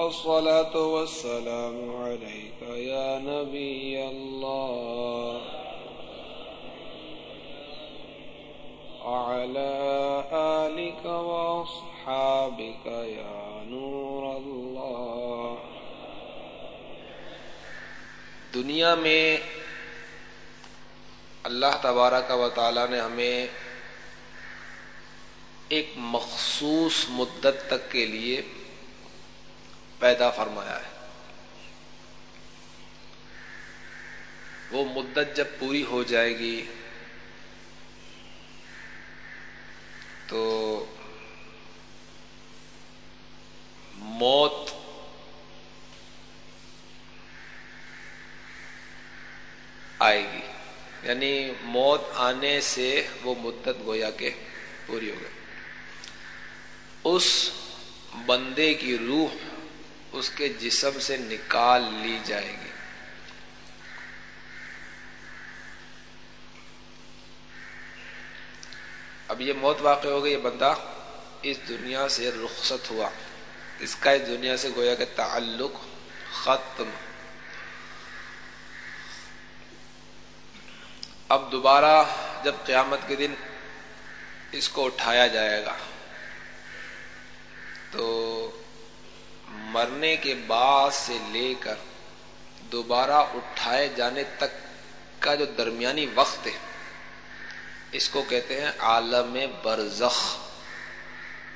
الصلاة والسلام عليك يا نبي الله. وعلى آلك وأصحابك يا نور الله. دنیا میں اللہ تبارک و تعالی نے ہمیں ایک مخصوص مدت تک کے لیے پیدا فرمایا ہے۔ وہ مدت جب پوری ہو جائے گی، تو موت آئے گی۔ یعنی موت آنے سے وہ مدت گویا کے پوری ہو گئی۔ اس بندے کی روح اس کے جسم سے نکال لی جائے گی۔ اب یہ موت واقع ہو گئی یہ بندہ اس دنیا سے رخصت ہوا۔ اس کا اس دنیا سے گویا کہ تعلق ختم۔ اب دوبارہ جب قیامت کے دن اس کو اٹھایا جائے گا تو مرنے کے بعد سے لے کر دوبارہ اٹھائے جانے تک کا جو درمیانی وقت ہے، اس کو کہتے ہیں عالم برزخ۔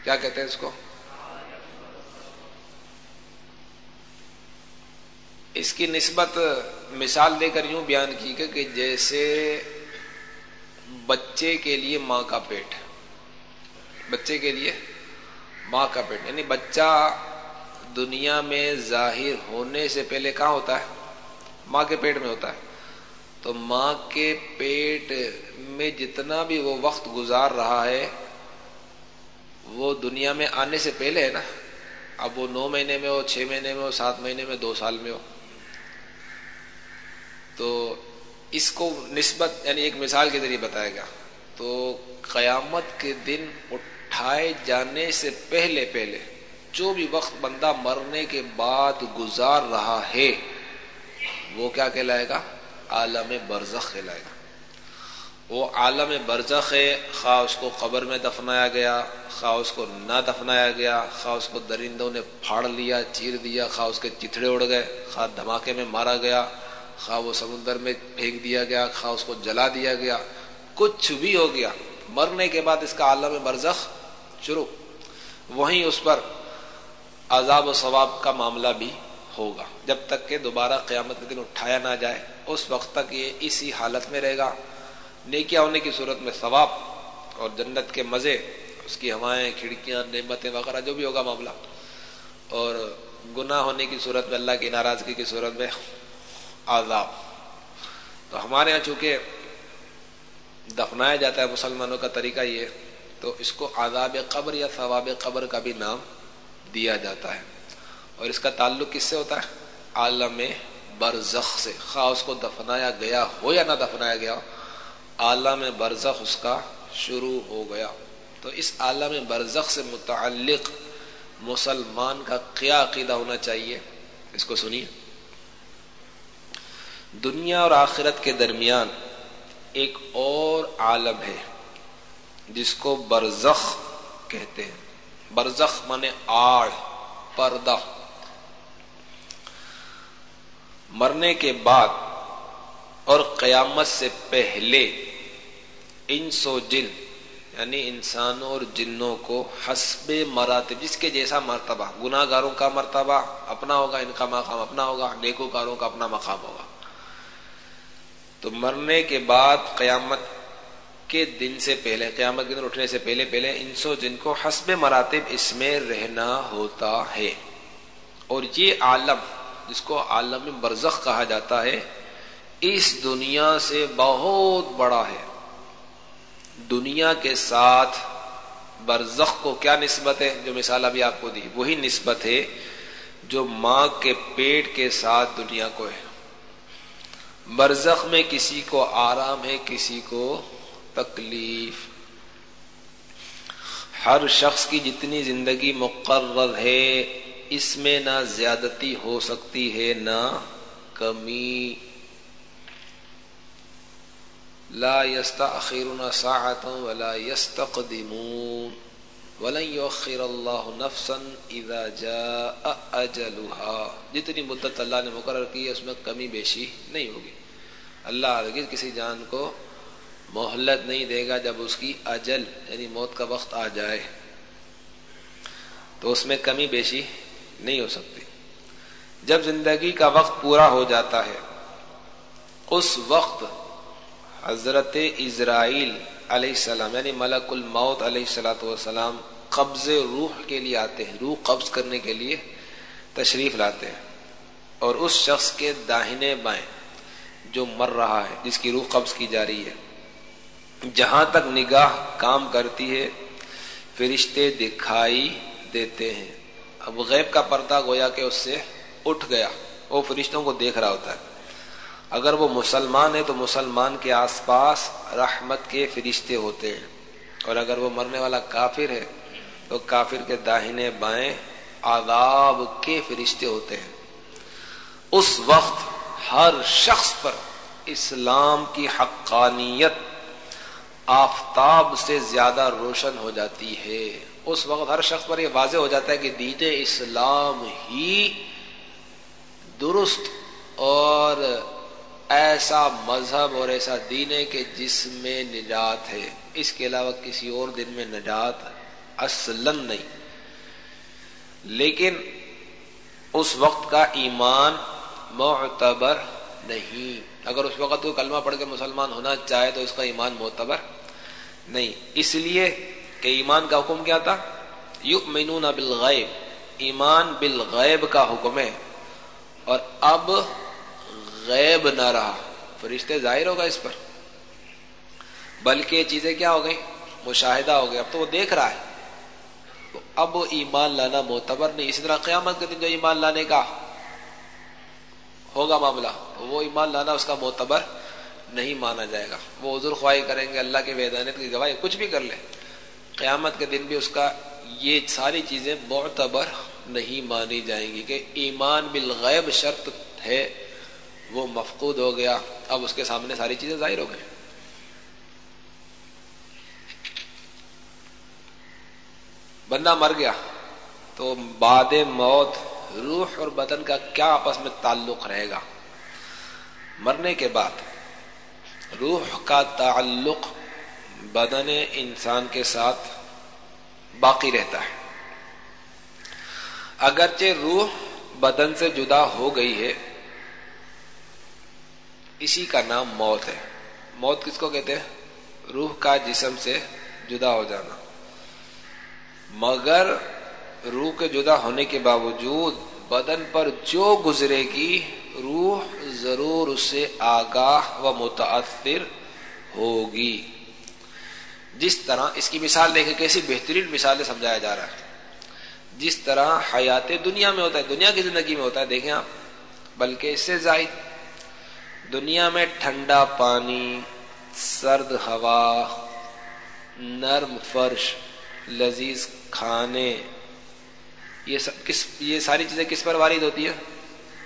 کیا کہتے ہیں اس کو؟ اس کی نسبت مثال دے کر یوں بیان کی کہ جیسے بچے کے لیے ماں کا پیٹ بچے کے لیے ماں کا پیٹ یعنی بچہ دنیا میں ظاہر ہونے سے پہلے کہاں ہوتا ہے؟ ماں کے پیٹ میں ہوتا ہے۔ تو ماں کے پیٹ میں جتنا بھی وہ وقت گزار رہا ہے، وہ دنیا میں آنے سے پہلے ہے نا۔ اب وہ نو مہینے میں ہو، چھ مہینے میں ہو، سات مہینے میں، دو سال میں ہو۔ تو اس کو نسبت یعنی ایک مثال کے ذریعے بتایا گیا۔ تو قیامت کے دن اٹھائے جانے سے پہلے پہلے جو بھی وقت بندہ مرنے کے بعد گزار رہا ہے، وہ کیا کہلائے گا؟ عالم برزخ کہلائے گا۔ وہ عالم برزخ ہے، خواہ اس کو قبر میں دفنایا گیا، خواہ اس کو نہ دفنایا گیا، خواہ اس کو درندوں نے پھاڑ لیا، چیر دیا، خواہ اس کے چتھڑے اڑ گئے، خواہ دھماکے میں مارا گیا، خواہ وہ سمندر میں پھینک دیا گیا، خواہ اس کو جلا دیا گیا، کچھ بھی ہو گیا۔ مرنے کے بعد اس کا عالم برزخ، شروع۔ وہیں اس پر عذاب و ثواب کا معاملہ بھی ہوگا۔ جب تک کہ دوبارہ قیامت کے دن اٹھایا نہ جائے، اس وقت تک یہ اسی حالت میں رہے گا۔ نیکیا ہونے کی صورت میں ثواب اور جنت کے مزے، اس کی ہوائیں، کھڑکیاں، نعمتیں وغیرہ، جو بھی ہوگا معاملہ۔ اور گناہ ہونے کی صورت میں، اللہ کی ناراضگی کی صورت میں عذاب۔ تو ہمارے یہاں چونکہ دفنایا جاتا ہے مسلمانوں کا طریقہ یہ، تو اس کو عذاب قبر یا ثواب قبر کا بھی نام دیا جاتا ہے۔ اور اس کا تعلق کس سے ہوتا ہے؟ عالم برزخ سے۔ خواہ اس کو دفنایا گیا ہو یا نہ دفنایا گیا عالم برزخ اس کا شروع ہو گیا۔ تو اس عالم برزخ سے متعلق مسلمان کا کیا عقیدہ ہونا چاہیے؟ اس کو سنیے۔ دنیا اور آخرت کے درمیان ایک اور عالم ہے، جس کو برزخ کہتے ہیں۔ برزخ مانے آڑ، پردہ۔ مرنے کے بعد اور قیامت سے پہلے ان سو جن یعنی انسانوں اور جنوں کو حسب مراتب، جس کے جیسا مرتبہ گناہ گاروں کا مرتبہ اپنا ہوگا، ان کا مقام اپنا ہوگا، نیکوکاروں کا اپنا مقام ہوگا۔ تو مرنے کے بعد قیامت کے دن سے پہلے، قیامت کے دن اٹھنے سے پہلے پہلے انسو جن کو حسب مراتب اس میں رہنا ہوتا ہے۔ اور یہ عالم، جس کو عالم برزخ کہا جاتا ہے، اس دنیا سے بہت بڑا ہے۔ دنیا کے ساتھ برزخ کو کیا نسبت ہے؟ جو مثال ابھی آپ کو دی، وہی نسبت ہے جو ماں کے پیٹ کے ساتھ دنیا کو ہے۔ برزخ میں کسی کو آرام ہے، کسی کو تکلیف۔ ہر شخص کی جتنی زندگی مقرر ہے، اس میں نہ زیادتی ہو سکتی ہے، نہ کمی۔ لا يستأخرون ساعة ولا يستقدمون ولن يؤخر الله نفسا اذا جاء اجلها۔ جتنی مدت اللہ نے مقرر کی ہے، اس میں کمی بیشی نہیں ہوگی۔ اللہ ہرگز کسی جان کو مہلت نہیں دے گا جب اس کی اجل یعنی موت کا وقت آ جائے۔ تو اس میں کمی بیشی نہیں ہو سکتی۔ جب زندگی کا وقت پورا ہو جاتا ہے، اس وقت حضرت اسرائیل علیہ السلام یعنی ملک الموت علیہ السلاۃ والسلام قبض روح کے لیے آتے ہیں۔ روح قبض کرنے کے لیے تشریف لاتے ہیں۔ اور اس شخص کے داہنے بائیں جو مر رہا ہے، جس کی روح قبض کی جا رہی ہے۔ جہاں تک نگاہ کام کرتی ہے، فرشتے دکھائی دیتے ہیں۔ اب غیب کا پردہ گویا کہ اس سے اٹھ گیا۔ وہ فرشتوں کو دیکھ رہا ہوتا ہے۔ اگر وہ مسلمان ہے تو مسلمان کے آس پاس رحمت کے فرشتے ہوتے ہیں۔ اور اگر وہ مرنے والا کافر ہے تو کافر کے داہنے بائیں آداب کے فرشتے ہوتے ہیں۔ اس وقت ہر شخص پر اسلام کی حقانیت آفتاب سے زیادہ روشن ہو جاتی ہے۔ اس وقت ہر شخص پر یہ واضح ہو جاتا ہے کہ دین اسلام ہی درست اور ایسا مذہب اور ایسا دین ہے کہ جس میں نجات ہے۔ اس کے علاوہ کسی اور دن میں نجات اصلا نہیں۔ لیکن اس وقت کا ایمان معتبر نہیں۔ اگر اس وقت کوئی کلمہ پڑھ کے مسلمان ہونا چاہے تو اس کا ایمان معتبر نہیں۔ اس لیے کہ ایمان کا حکم کیا تھا؟ یؤمنون بالغیب۔ ایمان بالغیب کا حکم ہے۔ اور اب غیب نہ رہا۔ فرشتے ظاہر ہوگا اس پر۔ بلکہ یہ چیزیں کیا ہو گئی مشاہدہ ہو گیا اب تو وہ دیکھ رہا ہے۔ تو اب ایمان لانا معتبر نہیں۔ اسی طرح قیامت کے دن جو ایمان لانے کا ہوگا معاملہ۔ وہ ایمان لانا اس کا معتبر نہیں مانا جائے گا۔ وہ عذر خواہی کریں گے اللہ کے ویدانت کی گواہی، کچھ بھی کر لے۔ قیامت کے دن بھی اس کا یہ ساری چیزیں معتبر نہیں مانی جائیں گی کہ ایمان بالغیب شرط ہے، وہ مفقود ہو گیا، اب اس کے سامنے ساری چیزیں ظاہر ہو گئی بندہ مر گیا تو بعد موت روح اور بدن کا کیا آپس میں تعلق رہے گا؟ مرنے کے بعد، روح کا تعلق بدن انسان کے ساتھ باقی رہتا ہے۔ اگرچہ روح بدن سے جدا ہو گئی ہے، اسی کا نام موت ہے۔ موت کس کو کہتے ہیں؟ روح کا جسم سے جدا ہو جانا۔ مگر روح کے جدا ہونے کے باوجود بدن پر جو گزرے گی، روح ضرور اس سے آگاہ و متاثر ہوگی۔ جس طرح، اس کی مثال دیکھیں کیسی بہترین مثالیں سمجھایا جا رہا ہے۔ جس طرح حیات دنیا میں ہوتا ہے، دنیا کی زندگی میں ہوتا ہے، دیکھیں آپ، بلکہ اس سے زائد۔ دنیا میں ٹھنڈا پانی، سرد ہوا، نرم فرش، لذیذ کھانے یہ سب کس یہ ساری چیزیں کس پر وارد ہوتی ہے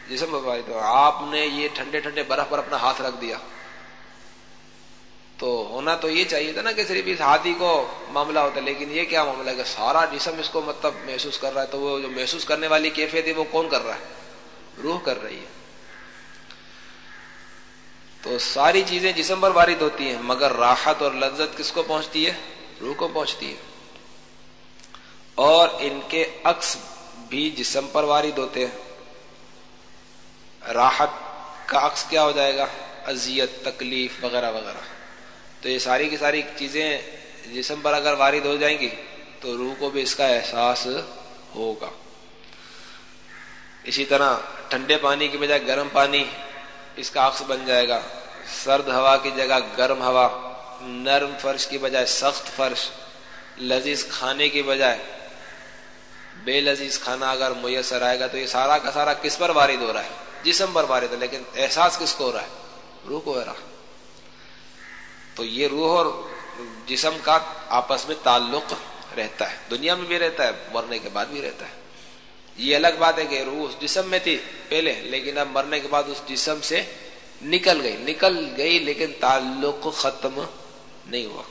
جسم پر وارد ہو آپ نے یہ ٹھنڈے ٹھنڈے برف پر اپنا ہاتھ رکھ دیا۔ تو ہونا تو یہ چاہیے تھا نا کہ صرف اس ہاتھی کو معاملہ ہوتا ہے، لیکن یہ کیا معاملہ ہے کہ سارا جسم اس کو مطلب محسوس کر رہا ہے، تو وہ جو محسوس کرنے والی کیفیت ہے وہ کون کر رہا ہے؟ روح کر رہی ہے۔ تو ساری چیزیں جسم پر وارد ہوتی ہیں، مگر راحت اور لذت کس کو پہنچتی ہے؟ روح کو پہنچتی ہے۔ اور ان کے عکس بھی جسم پر وارد ہوتے ہیں۔ راحت کا عکس کیا ہو جائے گا؟ اذیت، تکلیف وغیرہ وغیرہ۔ تو یہ ساری کی ساری چیزیں جسم پر اگر وارد ہو جائیں گی تو روح کو بھی اس کا احساس ہوگا۔ اسی طرح ٹھنڈے پانی کی بجائے گرم پانی اس کا عکس بن جائے گا۔ سرد ہوا کی جگہ گرم ہوا، نرم فرش کی بجائے سخت فرش، لذیذ کھانے کی بجائے بے لذیذ کھانا اگر میسر آئے گا تو یہ سارا کا سارا کس پر وارد ہو رہا ہے؟ جسم پر وارد ہے، لیکن احساس کس کو ہو رہا ہے؟ روح کو ہو رہا تو یہ روح اور جسم کا آپس میں تعلق رہتا ہے۔ دنیا میں بھی رہتا ہے، مرنے کے بعد بھی رہتا ہے۔ یہ الگ بات ہے کہ روح اس جسم میں تھی پہلے، لیکن اب مرنے کے بعد اس جسم سے نکل گئی۔ نکل گئی، لیکن تعلق ختم نہیں ہوا۔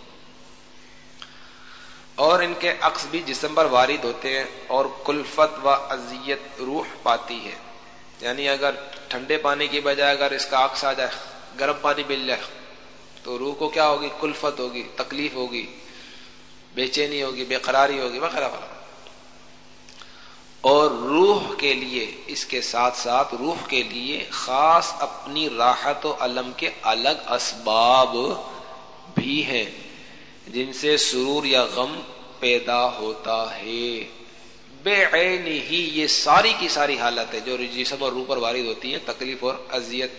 اور ان کے عکس بھی جسم پر وارد ہوتے ہیں اور کلفت و اذیت روح پاتی ہے۔ یعنی اگر ٹھنڈے پانی کی بجائے اگر اس کا عکس آ جائے، گرم پانی مل جائے، تو روح کو کیا ہوگی؟ کلفت ہوگی، تکلیف ہوگی، بے چینی ہوگی، بے قراری ہوگی، وغیرہ وغیرہ۔ اور روح کے لیے، اس کے ساتھ ساتھ روح کے لیے خاص اپنی راحت و علم کے الگ اسباب بھی ہیں۔ جن سے سرور یا غم پیدا ہوتا ہے۔ بے عین ہی یہ ساری کی ساری حالت ہے جو جسم اور روح پر وارد ہوتی ہیں، تکلیف اور اذیت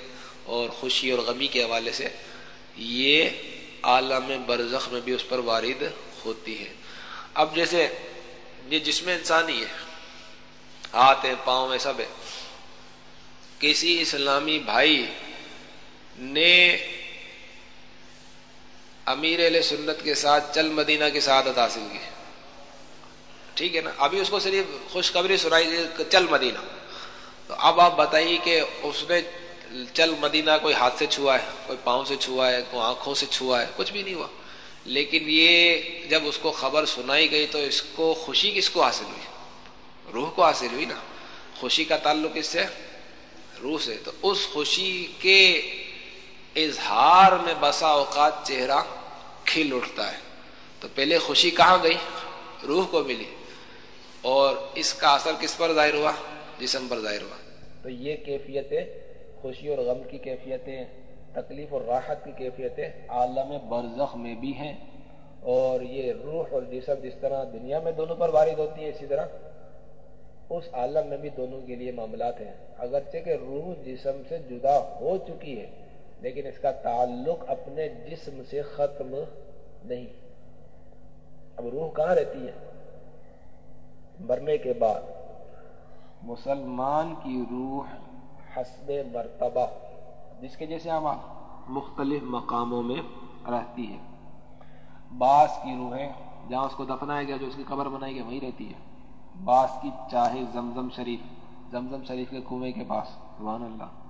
اور خوشی اور غمی کے حوالے سے۔ یہ عالم برزخ میں بھی اس پر وارد ہوتی ہے۔ اب جیسے یہ جسم انسانی ہے، ہاتھ ہیں پاؤں میں سب ہے۔ کسی اسلامی بھائی نے امیر علیہ سنت کے ساتھ چل مدینہ کی سعادت حاصل کی۔ ٹھیک ہے نا؟ ابھی اس کو صرف خوشخبری سنائی چل مدینہ۔ تو اب آپ بتائیے کہ اس نے چل مدینہ کوئی ہاتھ سے چھوا ہے، کوئی پاؤں سے چھوا ہے، کوئی آنکھوں سے چھوا ہے، کچھ بھی نہیں ہوا۔ لیکن یہ جب اس کو خبر سنائی گئی تو اس کو خوشی کس کو حاصل ہوئی؟ روح کو حاصل ہوئی نا۔ خوشی کا تعلق اس سے روح سے۔ تو اس خوشی کے اظہار میں بسا اوقات چہرہ کھل اٹھتا ہے۔ تو پہلے خوشی کہاں گئی؟ روح کو ملی۔ اور اس کا اثر کس پر ظاہر ہوا؟ جسم پر ظاہر ہوا۔ تو یہ کیفیتیں خوشی اور غم کی کیفیتیں، تکلیف اور راحت کی کیفیتیں عالم برزخ میں بھی ہیں۔ اور یہ روح اور جسم جس طرح دنیا میں دونوں پر وارد ہوتی ہے اسی طرح اس عالم میں بھی دونوں کے لیے معاملات ہیں۔ اگرچہ کہ روح جسم سے جدا ہو چکی ہے لیکن اس کا تعلق اپنے جسم سے ختم نہیں۔ اب روح کہاں رہتی ہے؟ مرنے کے بعد۔ مسلمان کی روح حسب مرتبہ، جس کے جیسے ہم مختلف مقاموں میں رہتی ہے۔ بعض کی روحیں جہاں اس کو دفنایا گیا، جو اس کی قبر بنائی گیا وہی رہتی ہے۔ بعض کی چاہے زمزم شریف زمزم شریف کے کنویں کے پاس، سبحان اللہ۔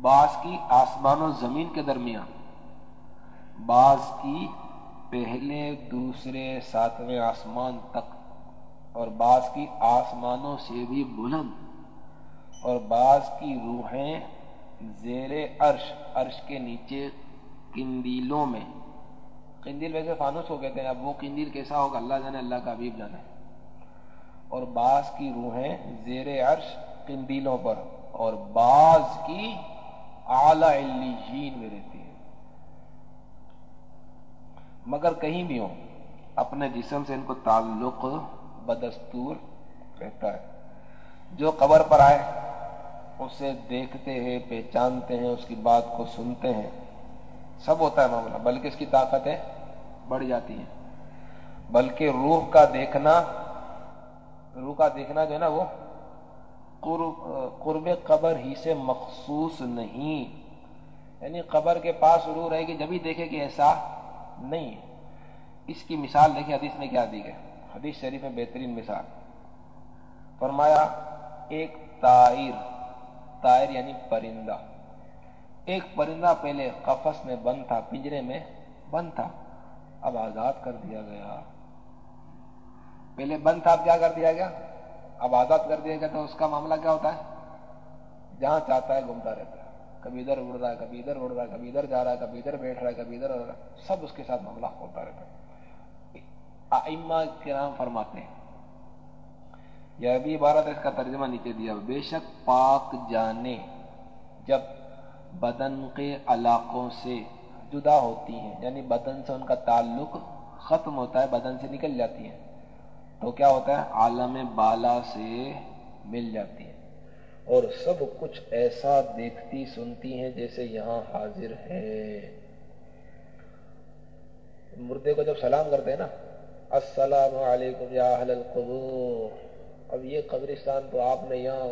بعض کی آسمان و زمین کے درمیان۔ بعض کی پہلے، دوسرے، ساتویں آسمان تک۔ اور بعض کی آسمانوں سے بھی بلند۔ اور بعض کی روحیں زیر عرش عرش کے نیچے کندیلوں میں۔ کندیل ویسے فانوس کو کہتے ہیں، اب وہ کندیل کیسا ہوگا؟ اللہ جانے، اللہ کا حبیب جانے۔ اور بعض کی روحیں زیر عرش کندیلوں پر۔ اور بعض کی اعلی علیین میں رہتی ہیں مگر کہیں بھی ہو اپنے جسم سے ان کو تعلق بدستور رہتا ہے۔ جو قبر پر آئے، اسے دیکھتے ہیں، پہچانتے ہیں، اس کی بات کو سنتے ہیں۔ سب ہوتا ہے معاملہ، بلکہ اس کی طاقتیں بڑھ جاتی ہیں۔ بلکہ روح کا دیکھنا، روح کا دیکھنا جو ہے نا، وہ قرب قبر ہی سے مخصوص نہیں۔ یعنی قبر کے پاس روح رہے گی جبھی دیکھے کہ ایسا نہیں ہے۔ اس کی مثال دیکھیں حدیث میں کیا دی گئی۔ حدیث شریف میں بہترین مثال۔ فرمایا، ایک تائر تائر یعنی پرندہ۔ ایک پرندہ پہلے قفس میں بند تھا، پنجرے میں بند تھا۔ اب آزاد کر دیا گیا۔ پہلے بند تھا، اب کیا کر دیا گیا؟ اب آزاد کر دیا گیا تو اس کا معاملہ کیا ہوتا ہے؟ جہاں چاہتا ہے گھومتا رہتا ہے۔ کبھی ادھر اڑ رہا ہے، کبھی ادھر اڑ رہا ہے، کبھی ادھر جا رہا ہے، کبھی ادھر بیٹھ رہا ہے، کبھی ادھر اڑ رہا ہے۔ سب اس کے ساتھ معاملہ ہوتا رہتا ہے۔ ائمہ کرام فرماتے ہیں۔ یہ ابھی عبارت اس کا ترجمہ نیچے دیا بے شک پاک جانے جب بدن کے علاقوں سے جدا ہوتی ہیں یعنی بدن سے ان کا تعلق ختم ہوتا ہے، بدن سے نکل جاتی ہیں۔ تو کیا ہوتا ہے؟ عالم بالا سے مل جاتی ہیں اور سب کچھ ایسا دیکھتی سنتی ہیں جیسے یہاں حاضر ہے۔ مردے کو جب سلام کرتے ہیں نا، السلام علیکم یا اہل القبور۔ اب یہ قبرستان تو آپ نے یہاں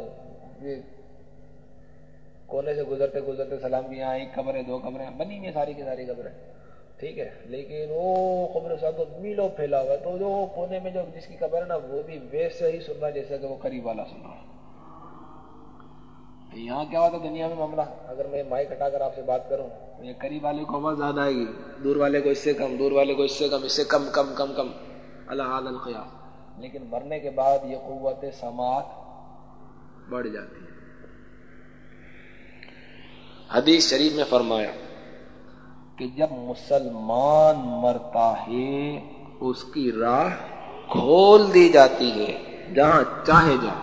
کونے سے گزرتے گزرتے سلام کی یہاں ایک قبر ہے، دو قبریں، بنی ہوئی ساری کی ساری قبریں۔ ٹھیک ہے، لیکن وہ قبرستان تو میلوں پھیلا ہوا ہے تو جو کونے میں جو جس کی قبر ہے نا، وہ بھی ویسے ہی سن رہا جیسا کہ وہ قریب والا سن رہا یہاں کیا ہوتا ہے، دنیا میں معاملہ؟ اگر میں مائک ہٹا کر آپ سے بات کروں، یہ قریب والے کو آواز زیادہ آئے گی، دور والے کو اس سے کم، دور والے کو اس سے کم، اس سے کم کم کم کم۔ اللہ القیاس لیکن مرنے کے بعد یہ قوت سماعت بڑھ جاتی ہے۔ حدیث شریف میں فرمایا کہ جب مسلمان مرتا ہے، اس کی راہ کھول دی جاتی ہے، جہاں چاہے جا۔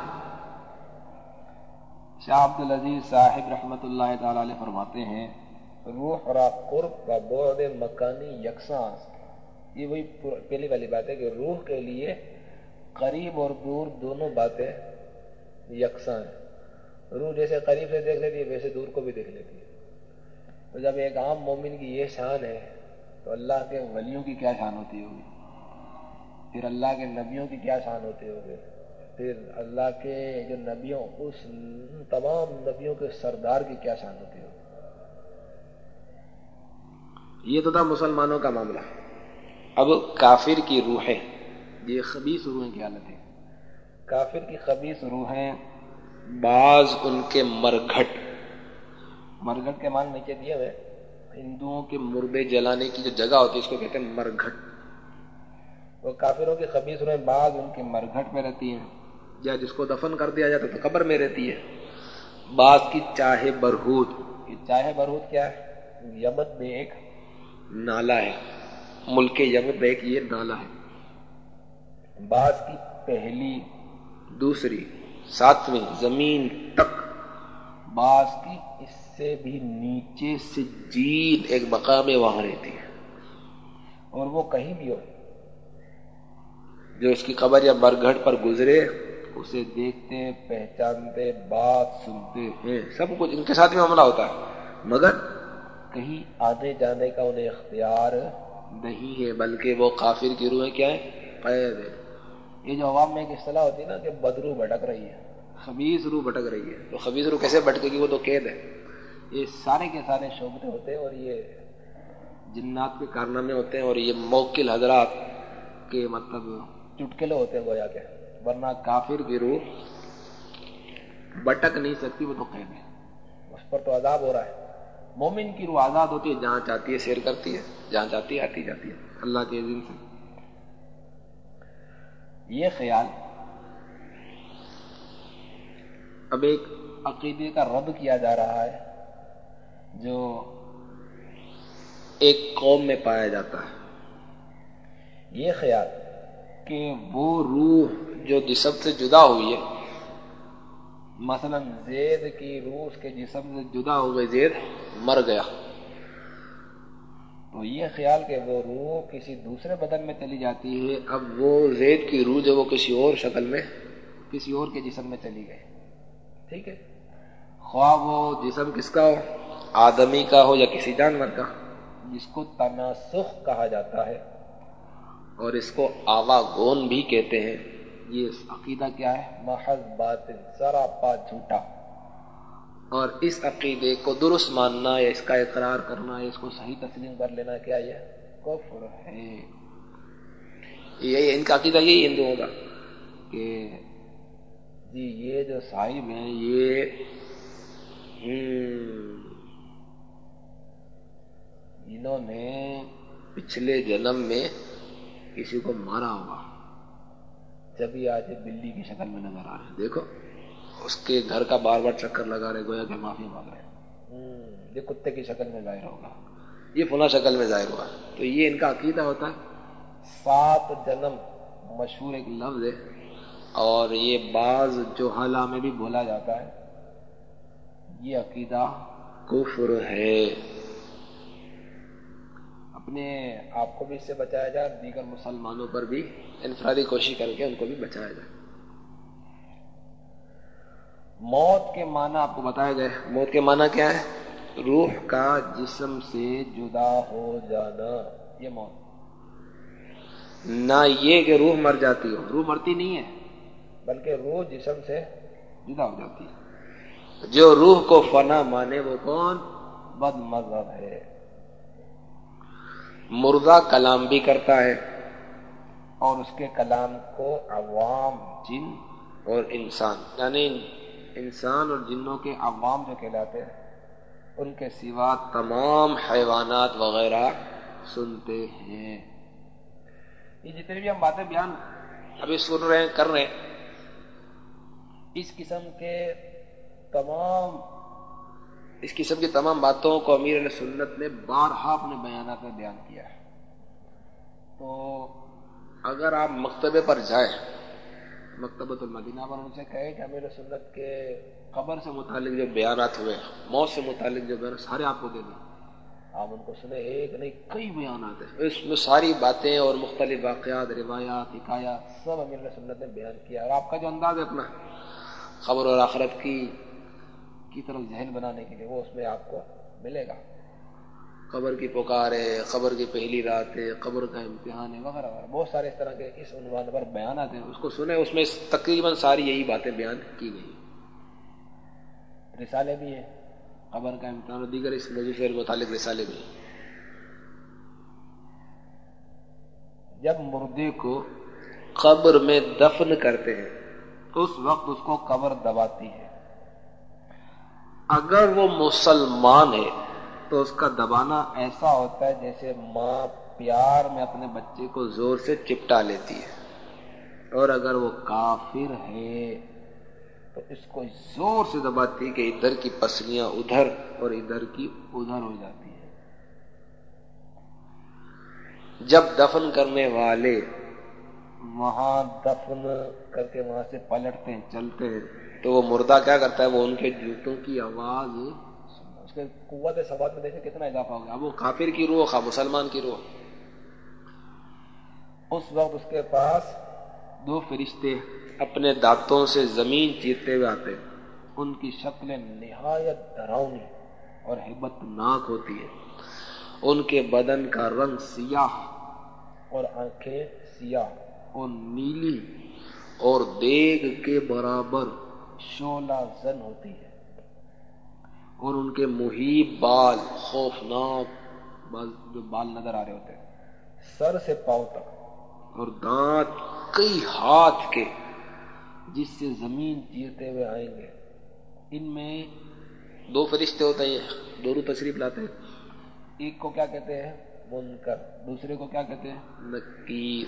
شاہ عبد العزیز صاحب رحمت اللہ تعالی علیہ فرماتے ہیں، روح را قرب و بعد مکانی یکساں۔ یہ وہی پہلی والی بات ہے کہ روح کے لیے قریب اور دور دونوں باتیں یکساں ہیں۔ روح جیسے قریب سے دیکھ لیتی ہے، ویسے دور کو بھی دیکھ لیتی ہے۔ تو جب ایک عام مومن کی یہ شان ہے تو اللہ کے ولیوں کی کیا شان ہوتی ہوگی؟ پھر اللہ کے نبیوں کی کیا شان ہوتی ہوگی؟ پھر اللہ کے جو نبیوں، اس تمام نبیوں کے سردار کی کیا شان ہوتی ہوگی؟ یہ تو تھا مسلمانوں کا معاملہ۔ اب کافر کی روحیں، یہ خبیص روحیں کی حالت ہے کافر کی خبیص روحیں بعض ان کے مرگھٹ۔ مرگھٹ کے مان نیچے دیے ہوئے۔ ہندوؤں کے مردے جلانے کی جو جگہ ہوتی ہے، اس کو کہتے ہیں مرگھٹ۔ وہ کافروں کی خبیص روحیں بعض ان کے مرگھٹ میں رہتی ہیں۔ یا جس کو دفن کر دیا جاتا تو قبر میں رہتی ہے۔ بعض کی چاہے برہود۔ یہ چاہے برہود کیا ہے؟ یمن میں ایک نالا ہے۔ ملک یمن میں ایک یہ نالا ہے۔ بعض کی پہلی، دوسری، ساتویں زمین تک۔ بعض کی اس سے بھی نیچے سے جیت ایک مقام وہاں رہتی ہے۔ اور وہ کہیں بھی ہو، جو اس کی خبر یا برگھٹ پر گزرے، اسے دیکھتے، پہچانتے، بات سنتے ہیں۔ سب کچھ ان کے ساتھ میں معاملہ ہوتا ہے۔ مگر کہیں آنے جانے کا انہیں اختیار نہیں ہے، بلکہ وہ کافر کی روح کیا ہے؟ قید ہے یہ جو عوام میں ایک اصطلاح ہوتی ہے نا کہ بدرو بھٹک رہی ہے۔ خبیز روح بھٹک رہی ہے۔ تو خبیز روح کیسے بھٹکے گی؟ وہ تو قید ہے۔ یہ سارے کے سارے شعبے ہوتے ہیں اور یہ جنات کے کارنامے ہوتے ہیں اور یہ موکل حضرات کے مطلب چٹکلے ہوتے ہیں گویا کے۔ ورنہ کافر کی روح بٹک نہیں سکتی وہ تو قید ہے۔ اس پر تو عذاب ہو رہا ہے۔ مومن کی روح آزاد ہوتی ہے جہاں چاہتی ہے سیر کرتی ہے جہاں چاہتی ہے آتی جاتی ہے۔ اللہ کے عظیم سے یہ خیال اب ایک عقیدے کا رد کیا جا رہا ہے جو ایک قوم میں پایا جاتا ہے۔ یہ خیال کہ وہ روح جو جسم سے جدا ہوئی ہے، مثلا زید کی روح اس کے جسم سے جدا ہو گئی، زید مر گیا۔ تو یہ خیال کہ وہ روح کسی دوسرے بدن میں چلی جاتی ہے، اب وہ زید کی روح جو وہ کسی اور شکل میں، کسی اور کے جسم میں چلی گئی۔ ٹھیک ہے۔ خواہ وہ جسم کس کا ہو؟ آدمی کا ہو یا کسی جانور کا؟ جس کو تناسخ کہا جاتا ہے۔ اور اس کو آوا گون بھی کہتے ہیں۔ یہ عقیدہ کیا ہے؟ محض باطن سراپا جھوٹا۔ اور اس عقیدے کو درست ماننا یا اس کا اقرار کرنا یا اس کو صحیح تسلیم کر لینا کیا یہ؟ کفر ہے۔ یہ ان کا عقیدہ یہی ہندوؤں کا کہ جی یہ جو صاحب ہیں، یہ انہوں نے پچھلے جنم میں کسی کو مارا ہوگا۔ جبھی آج بلی کی شکل میں نظر آ رہے ہیں، دیکھو، اس کے گھر کا بار بار چکر لگا رہے، گویا کہ معافی مانگ رہے یہ کتے کی شکل میں ظاہر ہوگا۔ یہ فنا شکل میں ظاہر ہوا۔ تو یہ ان کا عقیدہ ہوتا ہے۔ سات جنم مشہور ایک لفظ ہے۔ اور یہ بعض جو حالہ میں بھی بولا جاتا ہے۔ یہ عقیدہ کفر ہے۔ اپنے آپ کو بھی اس سے بچایا جائے، دیگر مسلمانوں پر بھی انفرادی کوشش کر کے ان کو بھی بچایا جائے۔ موت کے معنی آپ کو بتایا گئے۔ موت کے معنی کیا ہے؟ روح کا جسم سے جدا ہو جانا، یہ موت۔ نہ یہ کہ روح مر جاتی ہو۔ روح مرتی نہیں ہے۔ بلکہ روح جسم سے جدا ہو جاتی ہے۔ جو روح کو فنا مانے وہ کون؟ بد مذہب ہے۔ مردہ کلام بھی کرتا ہے اور اس کے کلام کو عوام جن اور انسان یعنی انسان اور جنوں کے عوام جو کہلاتے ہیں ان کے سوا تمام حیوانات وغیرہ سنتے ہیں۔ یہ جتنی بھی ہم باتیں بیان ابھی سن رہے ہیں کر رہے ہیں۔ اس قسم کے تمام اس قسم کی تمام باتوں کو امیر علیہ سنت نے بارہا اپنے بیانات میں بیان کیا ہے۔ تو اگر آپ مکتبے پر جائیں، مکتبۃ المدینہ پر ان سے کہے کہ امیر سنت کے قبر سے متعلق جو بیانات ہوئے، موت سے متعلق جو بیان سارے آپ کو دے دیں۔ آپ ان کو سنیں، ایک نہیں، کئی بیانات ہیں۔ اس میں ساری باتیں اور مختلف واقعات، روایات، حکایات، سب امیر سنت نے بیان کیا۔ اور آپ کا جو انداز ہے اپنا۔ خبر اور آخرت کی کی طرف ذہن بنانے کے لیے وہ اس میں آپ کو ملے گا۔ قبر کی پکار ہے قبر کی پہلی رات ہے قبر کا امتحان ہے وغیرہ وغیرہ، بہت سارے اس طرح کے اس عنوان پر بیانات ہیں۔ اس کو سنیں، اس میں تقریباً ساری یہی باتیں بیان کی گئی رسالے بھی ہیں، قبر کا امتحان اور دیگر اس موضوع سے متعلق رسالے بھی ہیں۔ جب مردے کو قبر میں دفن کرتے ہیں اس وقت اس کو قبر دباتی ہے۔ اگر وہ مسلمان ہے تو اس کا دبانا ایسا ہوتا ہے جیسے ماں پیار میں اپنے بچے کو زور سے چپٹا لیتی ہے۔ اور اگر وہ کافر ہے تو اس کو زور سے دباتی ہے کہ ادھر کی پسلیاں ادھر اور ادھر کی ادھر ہو جاتی ہے۔ جب دفن کرنے والے وہاں دفن کر کے وہاں سے پلٹتے ہیں چلتے۔ ہیں تو وہ مردہ کیا کرتا ہے؟ وہ ان کے جوتوں کی آواز اس کے قوت سوات میں دیکھیں کتنا اضافہ ہو گیا۔ وہ کافر کی روح خواہ مسلمان کی روح۔ اس وقت اس کے پاس دو فرشتے اپنے دانتوں سے زمین چیرتے ہوئے آتے۔ ان کی شکلیں نہایت ڈراؤنی اور ہبت ناک ہوتی ہے۔ ان کے بدن کا رنگ سیاہ اور آنکھیں سیاہ۔ اور نیلی اور دیگ کے برابر شولہ زن ہوتی ہے اور ان کے محیب بال خوفناک جو بال نظر آ رہے ہوتے ہیں، سر سے پاؤں تک اور دانت کئی ہاتھ کے، جس سے زمین چیرتے ہوئے آئیں گے۔ ان میں دو فرشتے ہوتے ہیں دونوں تشریف لاتے ہیں۔ ایک کو کیا کہتے ہیں؟ منکر۔ دوسرے کو کیا کہتے ہیں؟ نکیر۔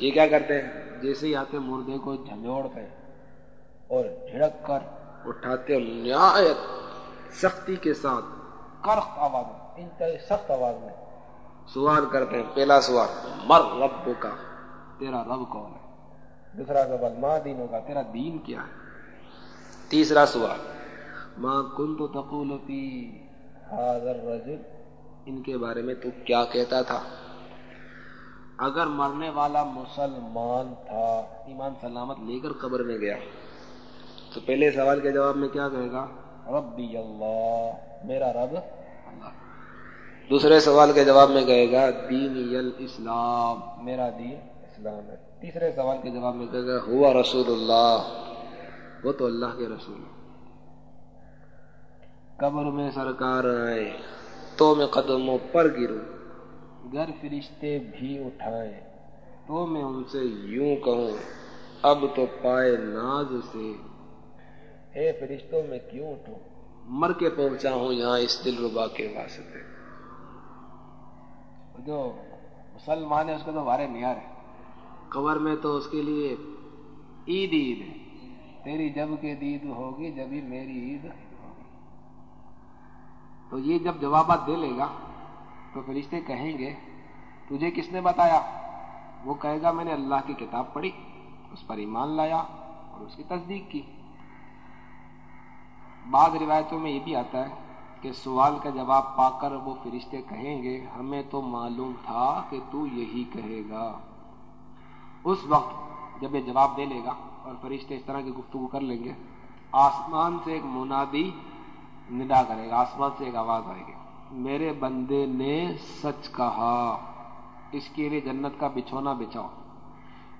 یہ کیا کرتے ہیں؟ جیسے ہی آتے مردے کو جھنجھوڑتے اور جھڑک کر اٹھاتے اور نہایت سختی کے ساتھ، کرخت آواز میں، انتہائی سخت آواز میں سوال کرتے ہیں، پہلا سوال مر رب کا، تیرا رب کون ہے؟ دوسرا سوال ماں دینوں کا تیرا دین کیا ہے؟ تیسرا سوال ماں کن تو تقول فی حاضر رجل ان کے بارے میں تو کیا کہتا تھا؟ اگر مرنے والا مسلمان تھا، ایمان سلامت لے کر قبر میں گیا، تو پہلے سوال کے جواب میں کیا کہے گا؟ ربی اللہ، میرا رب اللہ۔ دوسرے سوال کے جواب میں کہے گا، دین اسلام میرا دین اسلام ہے۔ تیسرے سوال کے جواب میں کہے گا، ہوا رسول اللہ، وہ تو اللہ کے رسول قبر میں سرکار آئے، تو میں قدموں پر گروں۔ گر فرشتے بھی اٹھائے۔ تو میں ان سے یوں کہوں اب تو پائے ناز سے۔ اے فرشتوں میں کیوں اٹھوں؟ مر کے پہنچا ہوں یہاں اس دل ربا کے واسطے۔ جو مسلمان ہے اس کا تو وارے نیار ہے۔ قبر میں تو اس کے لیے عید عید ہے۔ تیری جب کے دید ہوگی جبھی میری عید ہوگی۔ تو یہ جب جوابات دے لے گا تو فرشتے کہیں گے، تجھے کس نے بتایا؟ وہ کہے گا، میں نے اللہ کی کتاب پڑھی، اس پر ایمان لایا اور اس کی تصدیق کی. بعض روایتوں میں یہ بھی آتا ہے کہ سوال کا جواب پا کر وہ فرشتے کہیں گے، ہمیں تو معلوم تھا کہ تو یہی کہے گا. اس وقت جب یہ جواب دے لے گا اور فرشتے اس طرح کی گفتگو کر لیں گے، آسمان سے ایک منادی ندا کرے گا، آسمان سے ایک آواز آئے گی۔ میرے بندے نے سچ کہا، اس کے لیے جنت کا بچھونا بچھاؤ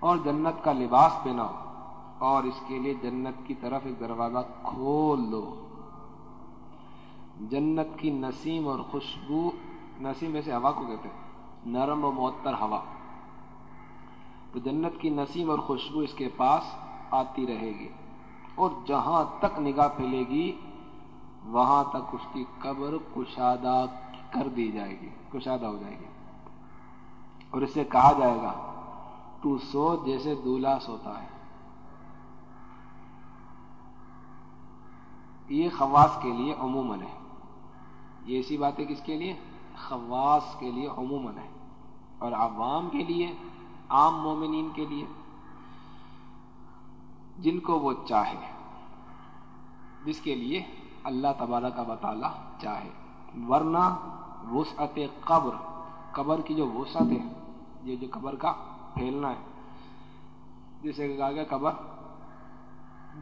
اور جنت کا لباس پہناؤ اور اس کے لیے جنت کی طرف ایک دروازہ کھول دو۔ جنت کی نسیم اور خوشبو، نسیم ایسے ہوا کو کہتے ہیں؟ نرم و معطر ہوا۔ تو جنت کی نسیم اور خوشبو اس کے پاس آتی رہے گی اور جہاں تک نگاہ پھیلے گی وہاں تک اس کی قبر کشادہ کر دی جائے گی، کشادہ ہو جائے گی۔ اور اسے کہا جائے گا، تو سو جیسے دولہا سوتا ہے۔ یہ خواص کے لیے عموماً ہے۔ یہ ایسی بات ہے کس کے لیے؟ خواص کے لیے عموماً ہے۔ اور عوام کے لیے، عام مومنین کے لیے، جن کو وہ چاہے۔ جس کے لیے اللہ تبارہ کا بطالہ چاہے۔ ورنہ وسعت قبر قبر کی جو وسعت ہے، یہ جو قبر کا پھیلنا ہے۔ جسے کہا گیا قبر،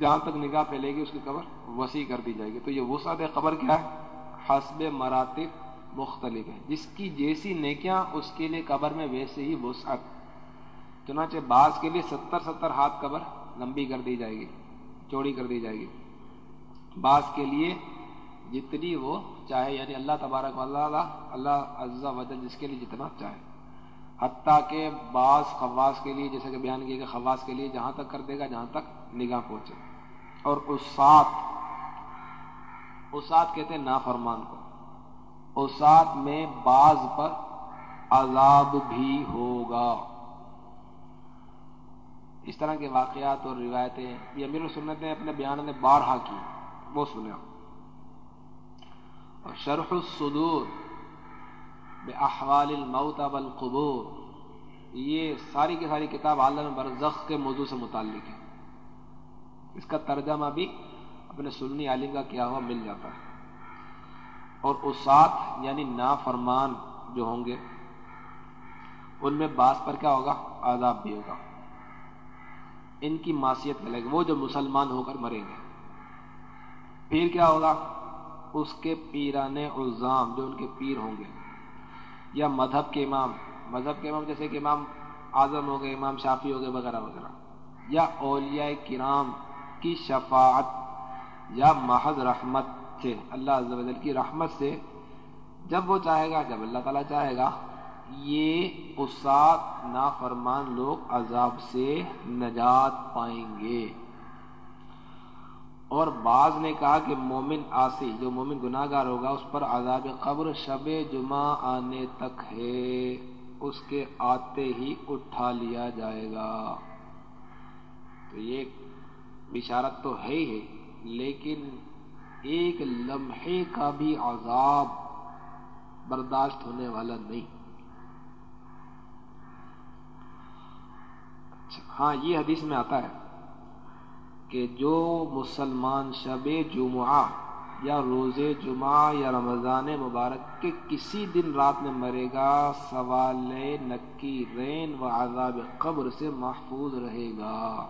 جہاں تک نگاہ پھیلے گی، اس کی قبر وسیع کر دی جائے گی۔ تو یہ وسعت قبر کیا ہے؟ حسب مراتب مختلف ہے جس کی جیسی نیکیاں، اس کے لیے قبر میں ویسے ہی وسعت۔ چنانچہ بعض کے لیے ستر ستر ہاتھ قبر لمبی کر دی جائے گی، چوڑی کر دی جائے گی۔ بعض کے لیے جتنی وہ چاہے یعنی اللہ تبارک اللہ اللہ عزا وجل جس کے لیے جتنا چاہے۔ حتیٰ کہ بعض خواص کے لیے، جیسے کہ بیان کیا کہ خواص کے لیے جہاں تک کر دے گا، جہاں تک نگاہ پہنچے۔ اور اس ساتھ اسات کہتے ہیں نافرمان کو۔ اسات میں بعض پر عذاب بھی ہوگا۔ اس طرح کے واقعات اور روایتیں یہ امیر سنت نے اپنے بیان میں بارہا کی۔ وہ سنیا اور شرح الصدور بے احوال الموت والقبور یہ ساری کی ساری کتاب عالم برزخ کے موضوع سے متعلق ہے. اس کا ترجمہ بھی اپنے سنی عالم کا کیا ہوا مل جاتا ہے. اور اسات یعنی نافرمان جو ہوں گے، ان میں بعض پر کیا ہوگا؟ عذاب بھی ہوگا. ان کی معصیت ملے گی وہ جو مسلمان ہو کر مریں گے. پھر کیا ہوگا؟ اس کے پیران الزام جو ان کے پیر ہوں گے، یا مذہب کے امام، مذہب کے امام جیسے کہ امام اعظم ہو گئے، امام شافی ہو گئے، وغیرہ وغیرہ، یا اولیاء کرام کی شفاعت، یا محض رحمت سے، اللہ عز و جل کی رحمت سے، جب وہ چاہے گا، جب اللہ تعالیٰ چاہے گا، یہ اسات نافرمان لوگ عذاب سے نجات پائیں گے۔ اور بعض نے کہا کہ مومن آسی جو مومن گناہ گار ہوگا، اس پر عذاب قبر شب جمعہ آنے تک ہے، اس کے آتے ہی اٹھا لیا جائے گا۔ تو یہ بشارت تو ہے ہی ہے لیکن ایک لمحے کا بھی عذاب برداشت ہونے والا نہیں۔ اچھا، ہاں یہ حدیث میں آتا ہے۔ کہ جو مسلمان شب جمعہ یا روز جمعہ یا رمضان مبارک کے کسی دن رات میں مرے گا، سوال نکی رین و عذاب قبر سے محفوظ رہے گا۔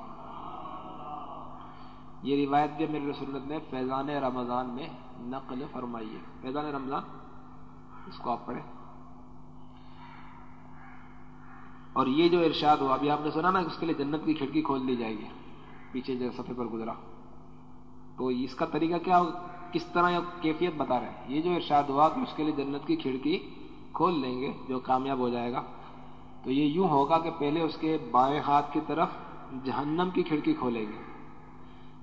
یہ روایت بھی میرے سنت نے فیضان رمضان میں نقل فرمائی ہے۔ فیضان رمضان، اس کو آپ پڑھیں۔ اور یہ جو ارشاد ہوا، ابھی آپ نے سنا نا اس کے لیے جنت کی کھڑکی کھول دی جائے گی۔ پیچھے جو سفے پر گزرا۔ تو اس کا طریقہ کیا کس طرح کیفیت بتا رہے ہیں؟ یہ جو ارشاد ہوا کہ اس کے لیے جنت کی کھڑکی کھول لیں گے جو کامیاب ہو جائے گا۔ تو یہ یوں ہوگا کہ پہلے اس کے بائیں ہاتھ کی طرف جہنم کی کھڑکی کھولیں گے،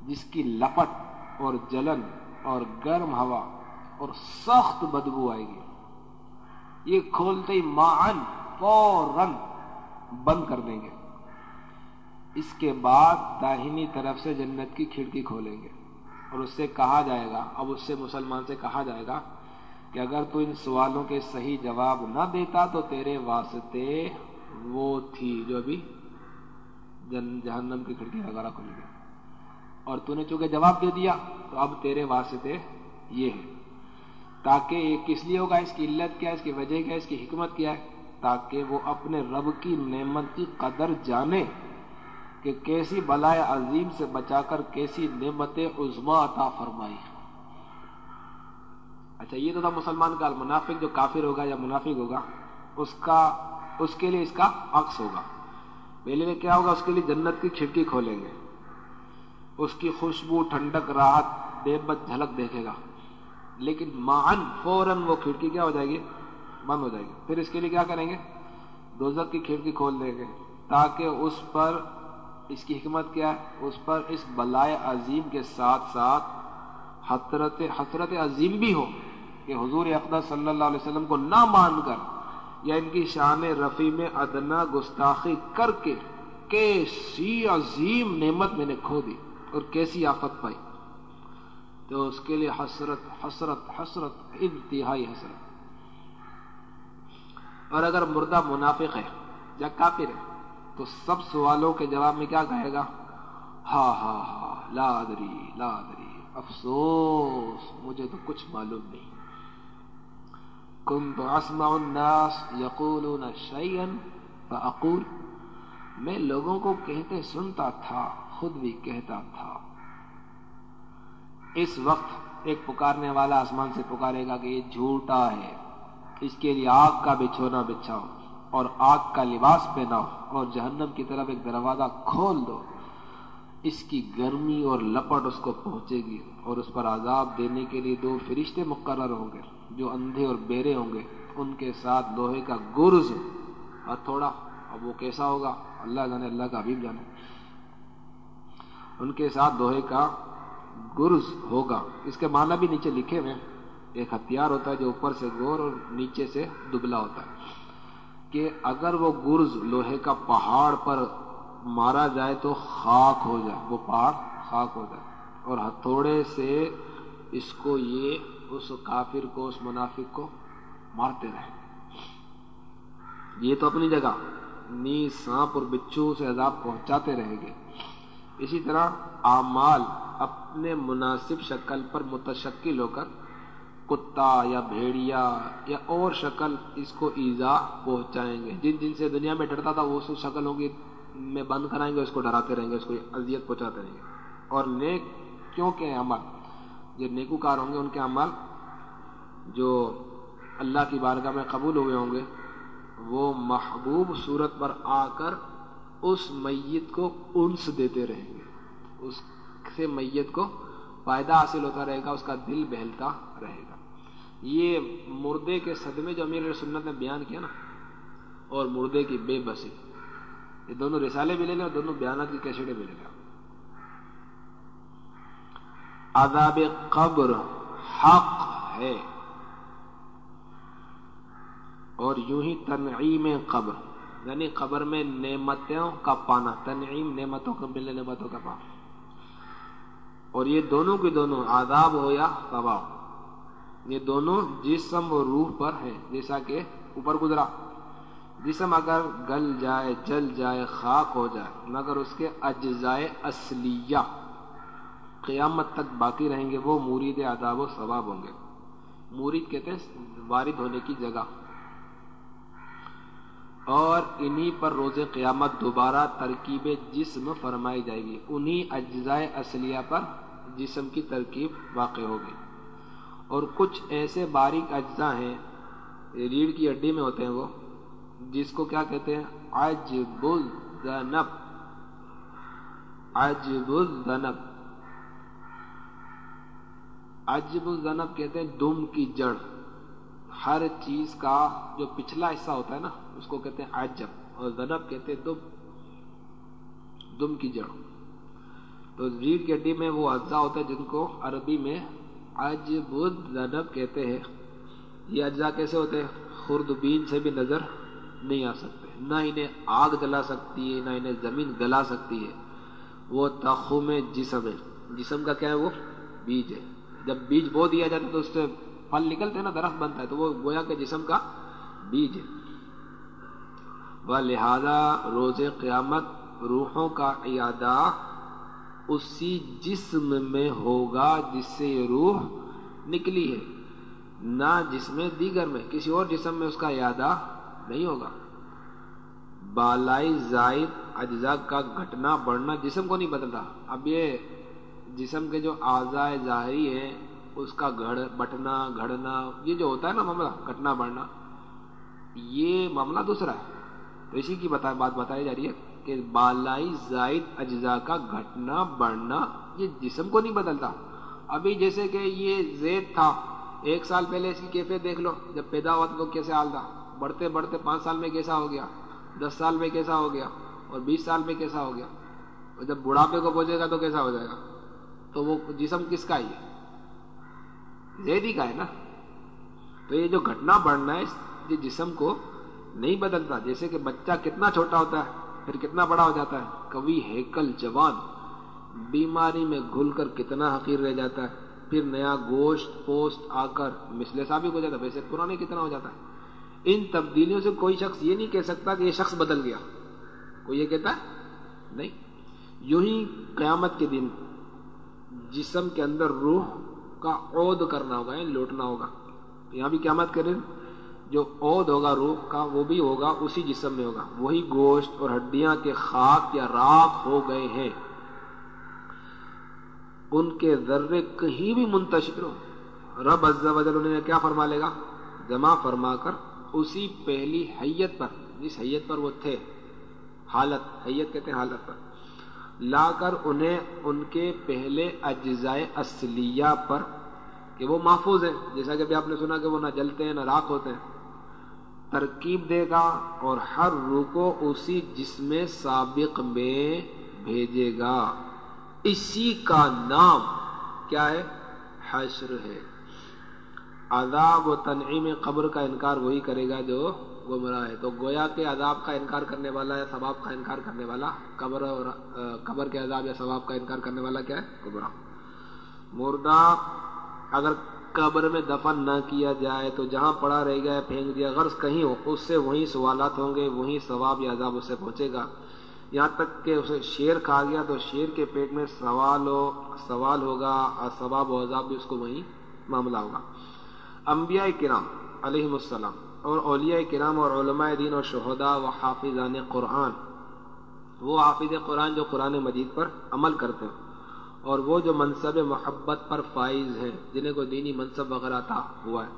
جس کی لپٹ اور جلن اور گرم ہوا اور سخت بدبو آئے گی۔ یہ کھولتے ہی مان فوراً بند کر دیں گے۔ اس کے بعد داہنی طرف سے جنت کی کھڑکی کھولیں گے۔ اور اس سے کہا جائے گا، اب اس سے مسلمان سے کہا جائے گا کہ اگر تو ان سوالوں کے صحیح جواب نہ دیتا تو تیرے واسطے وہ تھی جو ابھی جہنم کی کھڑکی وغیرہ کھل گئی۔ اور تو نے چونکہ جواب دے دیا، تو اب تیرے واسطے یہ ہے۔ تاکہ یہ کس لیے ہوگا؟ اس کی علت کیا ہے؟ اس کی وجہ کیا ہے؟ اس کی حکمت کیا ہے؟ تاکہ وہ اپنے رب کی نعمت کی قدر جانے۔ کہ کیسی بلائے عظیم سے بچا کر کیسی نعمت عظما عطا فرمائی اچھا یہ تو تھا مسلمان کا المنافق جو کافر ہوگا یا منافق ہوگا، اس کا، اس کے لیے اس کا عکس ہوگا۔ پہلے میں کیا ہوگا، اس کے لیے جنت کی کھڑکی کھولیں گے۔ اس کی خوشبو، ٹھنڈک، راحت بے بد جھلک دیکھے گا۔ لیکن معن، فوراً وہ کھڑکی کیا ہو جائے گی؟ بند ہو جائے گی۔ پھر اس کے لیے کیا کریں گے؟ دوزت کی کھڑکی کھول دیں گے تاکہ اس پر اس کی حکمت کیا ہے؟ اس پر اس بلائے عظیم کے ساتھ ساتھ حسرت حسرت عظیم بھی ہو کہ حضور اقدر صلی اللہ علیہ وسلم کو نہ مان کر یا ان کی شان رفیع میں ادنا گستاخی کر کے کیسی عظیم نعمت میں نے کھو دی اور کیسی آفت پائی۔ تو اس کے لیے حسرت حسرت حسرت، انتہائی حسرت۔ اور اگر مردہ منافق ہے یا کافر ہے تو سب سوالوں کے جواب میں کیا کہے گا؟ ہاں ہاں ہاں لادری لادری، افسوس، مجھے تو کچھ معلوم نہیں۔ كنت اسمع الناس يقولون شيئا فاقول، میں لوگوں کو کہتے سنتا تھا، خود بھی کہتا تھا۔ اس وقت ایک پکارنے والا آسمان سے پکارے گا کہ یہ جھوٹا ہے، اس کے لیے آگ کا بچھونا بچھاؤ۔ اور آگ کا لباس پہناؤ اور جہنم کی طرف ایک دروازہ کھول دو۔ اس کی گرمی اور لپٹ اس کو پہنچے گی اور اس پر عذاب دینے کے لیے دو فرشتے مقرر ہوں گے جو اندھے اور بیرے ہوں گے۔ ان کے ساتھ لوہے کا گرز اور تھوڑا۔ اب وہ کیسا ہوگا؟ اللہ جانے، اللہ کا حبیب جانے۔ ان کے ساتھ لوہے کا گرز ہوگا۔ اس کے معنی بھی نیچے لکھے ہوئے ایک ہتھیار ہوتا ہے جو اوپر سے گور اور نیچے سے دبلا ہوتا ہے۔ کہ اگر وہ گرز لوہے کا پہاڑ پر مارا جائے تو خاک ہو جائے، وہ پہاڑ خاک ہو جائے۔ اور ہتھوڑے سے اس کو یہ اس کافر کو، اس منافق کو مارتے رہے۔ یہ تو اپنی جگہ نی سانپ اور بچھو سے عذاب پہنچاتے رہیں گے۔ اسی طرح اعمال اپنے مناسب شکل پر متشکل ہو کر کتا یا بھیڑیا یا اور شکل اس کو ایزا پہنچائیں گے۔ جن جن سے دنیا میں ڈرتا تھا، وہ شکل ہوگی میں بند کرائیں گے، اس کو ڈراتے رہیں گے، اس کو اذیت پہنچاتے رہیں گے۔ اور نیک کیوں کے عمل؟ جو نیکوکار ہوں گے، ان کے عمل جو اللہ کی بارگاہ میں قبول ہوئے ہوں گے، وہ محبوب صورت پر آ کر اس میت کو انس دیتے رہیں گے۔ اس سے میت کو فائدہ حاصل ہوتا رہے گا، اس کا دل بہلتا رہے گا۔ یہ مردے کے صدمے جو امیر سنت نے بیان کیا نا، اور مردے کی بے بسی، یہ دونوں رسالے بھی لے لیں اور دونوں بیانات کی کیسٹیں بھی لے لیں عذاب قبر حق ہے۔ اور یوں ہی تنعیم قبر یعنی قبر میں نعمتوں کا پانا، تنعیم نعمتوں کا، ملنے نعمتوں کا پانا۔ اور یہ دونوں کے دونوں عذاب ہو یا ثواب یہ دونوں جسم و روح پر ہیں، جیسا کہ اوپر گزرا۔ جسم اگر گل جائے، جل جائے، خاک ہو جائے، مگر اس کے اجزائے اصلیہ قیامت تک باقی رہیں گے، وہ مرید عذاب و ثواب ہوں گے۔ مرید کہتے ہیں وارد ہونے کی جگہ۔ اور انہی پر روز قیامت دوبارہ ترکیب جسم فرمائی جائے گی۔ انہی اجزائے اصلیہ پر جسم کی ترکیب واقع ہوگی اور کچھ ایسے باریک اجزاء ہیں، ریڑھ کی ہڈی میں ہوتے ہیں وہ، جس کو کیا کہتے ہیں؟ عجب الذنب عجب الذنب عجب الذنب کہتے ہیں دم کی جڑ۔ ہر چیز کا جو پچھلا حصہ ہوتا ہے نا، اس کو کہتے ہیں عجب، اور ذنب کہتے ہیں دم۔ دم کی جڑ۔ تو ریڑھ کی ہڈی میں وہ اجزاء ہوتا ہے جن کو عربی میں عجب الذنب کہتے ہیں۔ یہ اجزاء کیسے ہوتے ہیں؟ خوردبین سے بھی نظر نہیں آ سکتے۔ نہ انہیں آگ جلا سکتی ہے، نہ انہیں زمین گلا سکتی ہے۔ وہ تخم جسم ہے۔ جسم کا کیا ہے وہ؟ بیج ہے۔ جب بیج بو دیا جاتا ہے تو اس سے پھل نکلتے ہیں نا، درخت بنتا ہے تو وہ گویا کے جسم کا بیج ہے۔ وہ لہذا روز قیامت روحوں کا ایادہ اسی جسم میں ہوگا جس سے یہ روح نکلی ہے۔ نہ جسم دیگر میں، کسی اور جسم میں اس کا یادہ نہیں ہوگا۔ بالائی زائد اجزاء کا گھٹنا بڑھنا جسم کو نہیں بدل رہا۔ اب یہ جسم کے جو اعضائے ظاہری ہیں، اس کا گھڑ، بٹنا، گھڑنا، یہ جو ہوتا ہے نا معاملہ، گھٹنا بڑھنا، یہ معاملہ دوسرا ہے۔ تو اسی کی بتا، بات بتائی جا رہی ہے۔ کہ بالائی زائد اجزاء کا گھٹنا بڑھنا یہ جسم کو نہیں بدلتا۔ ابھی جیسے کہ یہ زید تھا، ایک سال پہلے اس کی کیفیت دیکھ لو، جب پیدا ہوا تو کیسے حال تھا؟ بڑھتے بڑھتے پانچ سال میں کیسا ہو گیا، دس سال میں کیسا ہو گیا اور بیس سال میں کیسا ہو گیا؟ اور جب بڑھاپے کو پہنچے گا تو کیسا ہو جائے گا؟ تو وہ جسم کس کا ہی ہے زیدی کا ہے نا؟ تو یہ جو گھٹنا بڑھنا ہے، یہ جسم کو نہیں بدلتا۔ جیسے کہ بچہ کتنا چھوٹا ہوتا ہے پھر کتنا بڑا ہو جاتا ہے؟ کبھی ہیکل جوان۔ بیماری میں گھل کر کتنا حقیر رہ جاتا ہے؟ پھر نیا گوشت پوسٹ آ کر مسلے ثابت ہو جاتا ہے۔ ویسے پرانے کتنا ہو جاتا ہے؟ ان تبدیلیوں سے کوئی شخص یہ نہیں کہہ سکتا کہ یہ شخص بدل گیا۔ کوئی یہ کہتا ہے؟ نہیں۔ یوں ہی قیامت کے دن جسم کے اندر روح کا عود کرنا ہوگا یعنی لوٹنا ہوگا۔ یہاں بھی قیامت کے دن جو عود ہوگا، روح کا، وہ بھی ہوگا، اسی جسم میں ہوگا۔ وہی گوشت اور ہڈیاں کے خاک یا راک ہو گئے ہیں۔ ان کے ذرے کہیں بھی منتشر ہو رب عز و جل انہیں کیا فرما لے گا؟ جمع فرما کر اسی پہلی حیت پر، جس حیت پر وہ تھے، حالت، حیت کہتے ہیں حالت پر، لا کر انہیں ان کے پہلے اجزائے اصلیہ پر کہ وہ محفوظ ہیں۔ جیسا کہ ابھی آپ نے سنا کہ وہ نہ جلتے ہیں، نہ راک ہوتے ہیں۔ ترکیب دے گا اور ہر روح کو اسی جسم سابق میں بھیجے گا۔ اسی کا نام کیا ہے؟ حشر ہے۔ عذاب و تنعیم قبر کا انکار وہی کرے گا جو گمراہ ہے۔ تو گویا کے عذاب کا انکار کرنے والا یا ثواب کا انکار کرنے والا، قبر اور قبر کے عذاب یا ثواب کا انکار کرنے والا کیا ہے؟ گمراہ۔ مردہ، اگر قبر میں دفن نہ کیا جائے تو جہاں پڑا رہ گیا، پھینک دیا۔ غرض کہیں ہو، اس سے وہیں سوالات ہوں گے، وہیں ثواب یا عذاب اسے پہنچے گا۔ یہاں تک کہ اسے شیر کھا گیا تو شیر کے پیٹ میں سوال ہو، سوال ہوگا اور ثواب و عذاب بھی اس کو وہیں معاملہ ہوگا۔ انبیاء کرام علیہ السلام اور اولیاء کرام اور علماء دین اور شہدا و حافظان قرآن۔ وہ حافظ قرآن جو قرآن مجید پر عمل کرتے ہیں۔ اور وہ جو منصب محبت پر فائز ہیں جنہیں کو دینی منصب وغیرہ تھا، ہوا ہے۔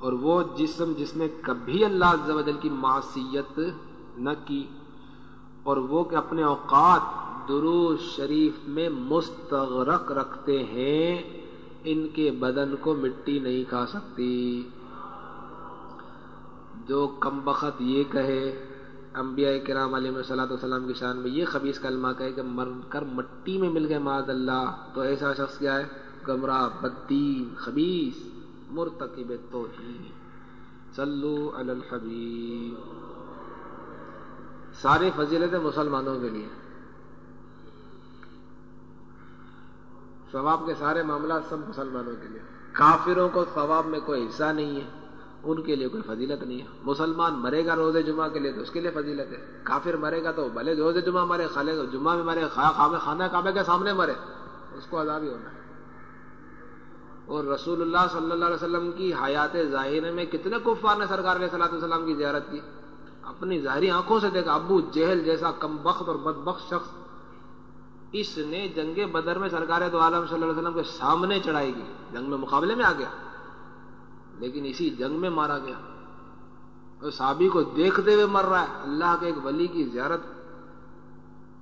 اور وہ جسم جس نے کبھی اللہ عز و جل کی معصیت نہ کی، اور وہ کہ اپنے اوقات درو شریف میں مستغرق رکھتے ہیں، ان کے بدن کو مٹی نہیں کھا سکتی۔ جو کم بخت یہ کہے انبیاء کرام علیہ صلاح والسلام کی شان میں یہ خبیص کلمہ کہے کہ مر کر مٹی میں مل گئے معذ اللہ۔ تو ایسا شخص کیا ہے؟ گمراہ بدین خبیص، مرتکب توحید۔ صلو علی الحبیب۔ ساری فضیلتیں مسلمانوں کے لیے۔ ثواب کے سارے معاملات سب مسلمانوں کے لیے۔ کافروں کو ثواب میں کوئی حصہ نہیں ہے۔ ان کے لیے کوئی فضیلت نہیں ہے۔ مسلمان مرے گا روز جمعہ کے لیے تو اس کے لیے فضیلت ہے۔ کافر مرے گا تو بھلے روز جمعہ مرے، خالے جمعہ میں مرے خانہ کعبے کے سامنے مرے۔ اس کو عذاب ہی ہونا ہے۔ اور رسول اللہ صلی اللہ علیہ وسلم کی حیات ظاہر میں کتنے کفار نے سرکار علیہ صلاح السلام کی زیارت کی؟ اپنی ظاہری آنکھوں سے دیکھا، ابو جہل جیسا کم بخت اور بدبخت شخص۔ اس نے جنگ بدر میں سرکار تو عالم صلی اللہ علیہ وسلم کے سامنے چڑھائی کی جنگ میں مقابلے میں آ گیا۔ لیکن اسی جنگ میں مارا گیا۔ اور صحابی کو دیکھتے ہوئے مر رہا ہے۔ اللہ کے ایک ولی کی زیارت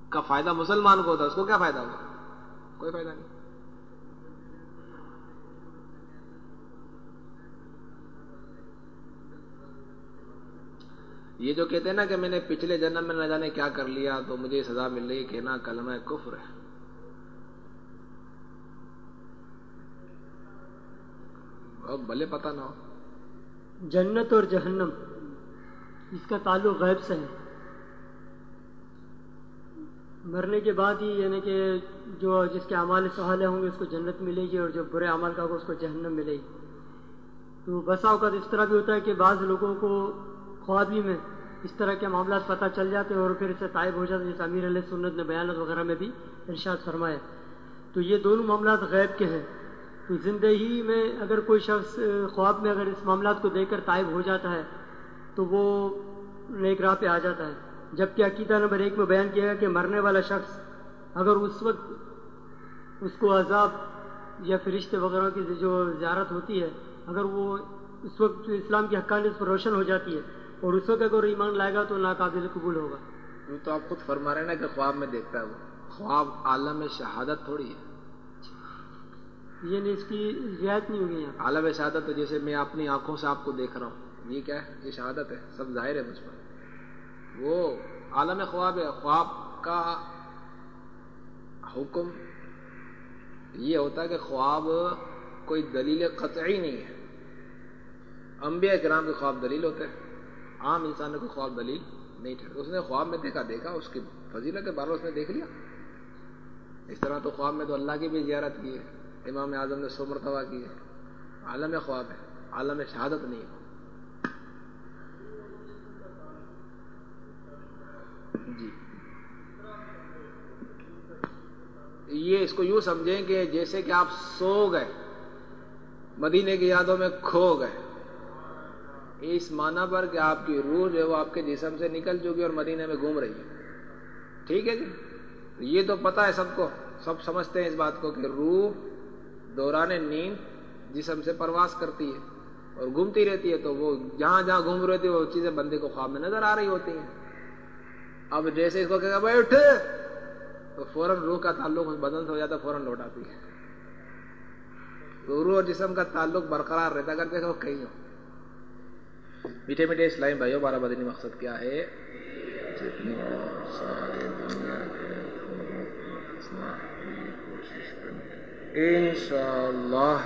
کا فائدہ مسلمان کو ہوتا ہے، اس کو کیا فائدہ ہوگا؟ کوئی فائدہ نہیں۔ یہ جو کہتے ہیں نا کہ میں نے پچھلے جنم میں نہ جانے کیا کر لیا، تو مجھے سزا مل رہی ہے کہنا کلمہ کفر ہے۔ بھلے پتا نہ ہو۔ جنت اور جہنم، اس کا تعلق غیب سے ہے۔ مرنے کے بعد ہی یعنی کہ جو جس کے اعمال سہالے ہوں گے، اس کو جنت ملے گی، اور جو برے اعمال کا ہوگا، اس کو جہنم ملے گی۔ تو بسا اوقات اس طرح بھی ہوتا ہے کہ بعض لوگوں کو خوابی میں اس طرح کے معاملات پتہ چل جاتے ہیں اور پھر اسے طائب ہو جاتے جیسے امیر علیہ سنت نے بیانات وغیرہ میں بھی ارشاد فرمایا۔ تو یہ دونوں معاملات غیب کے ہیں۔ تو زندگی میں اگر کوئی شخص خواب میں اگر اس معاملات کو دیکھ کر طائب ہو جاتا ہے، تو وہ نیک راہ پہ آ جاتا ہے۔ جبکہ عقیدہ نمبر ایک میں بیان کیا گیا کہ مرنے والا شخص اگر اس وقت اس کو عذاب یا فرشتے وغیرہ کی جو زیارت ہوتی ہے، اگر وہ اس وقت اسلام کی حقانیت پر روشن ہو جاتی ہے اور اس وقت اگر ایمان لائے گا تو ناقابل قبول ہوگا۔ تو آپ خود فرما رہے ہیں نا کہ خواب میں دیکھتا ہے وہ۔ خواب عالم شہادت تھوڑی ہے۔ یہ نہیں اس کی رعایت نہیں ہوگی عالم شہادت تو جیسے میں اپنی آنکھوں سے آپ کو دیکھ رہا ہوں۔ یہ کیا ہے؟ یہ شہادت ہے، سب ظاہر ہے مجھ پر۔ وہ عالم خواب ہے، خواب کا حکم یہ ہوتا ہے کہ خواب کوئی دلیل قطعی نہیں ہے۔ انبیاء کرام کے خواب دلیل ہوتے ہیں، عام انسانوں کو خواب دلیل نہیں ٹھہرتا اس نے خواب میں دیکھا دیکھا، اس کی فضیلت کے بارے اس نے دیکھ لیا۔ اس طرح تو خواب میں تو اللہ کی بھی زیارت کی ہے۔ امام اعظم نے سو مرتبہ کی ہے۔ عالم خواب ہے۔ عالم شہادت نہیں ہے۔ جی۔ یہ اس کو یوں سمجھیں کہ جیسے کہ آپ سو گئے، مدینے کی یادوں میں کھو گئے۔ اس معنی پر کہ آپ کی روح جو ہے وہ آپ کے جسم سے نکل چکی اور مدینے میں گھوم رہی ہے۔ ٹھیک ہے جی؟ یہ تو پتا ہے سب کو۔ سب سمجھتے ہیں اس بات کو کہ روح دوران نیند جسم سے پرواز کرتی ہے اور گھومتی رہتی ہے تو وہ جہاں جہاں گھوم رہی ہے وہ چیزیں بندے کو خواب میں نظر آ رہی ہوتی ہیں۔ اب جیسے اس کو کہ بھائی تو فوراً روح کا تعلق بدن سے ہو جاتا ہے، فوراً لوٹ آتی ہے۔ تو روح اور جسم کا تعلق برقرار رہتا اگر دیکھو کہیں ہو۔ میٹھے میٹھے اسلام بھائیو بارہ بدنی مقصد کیا ہے؟ ان شاء اللہ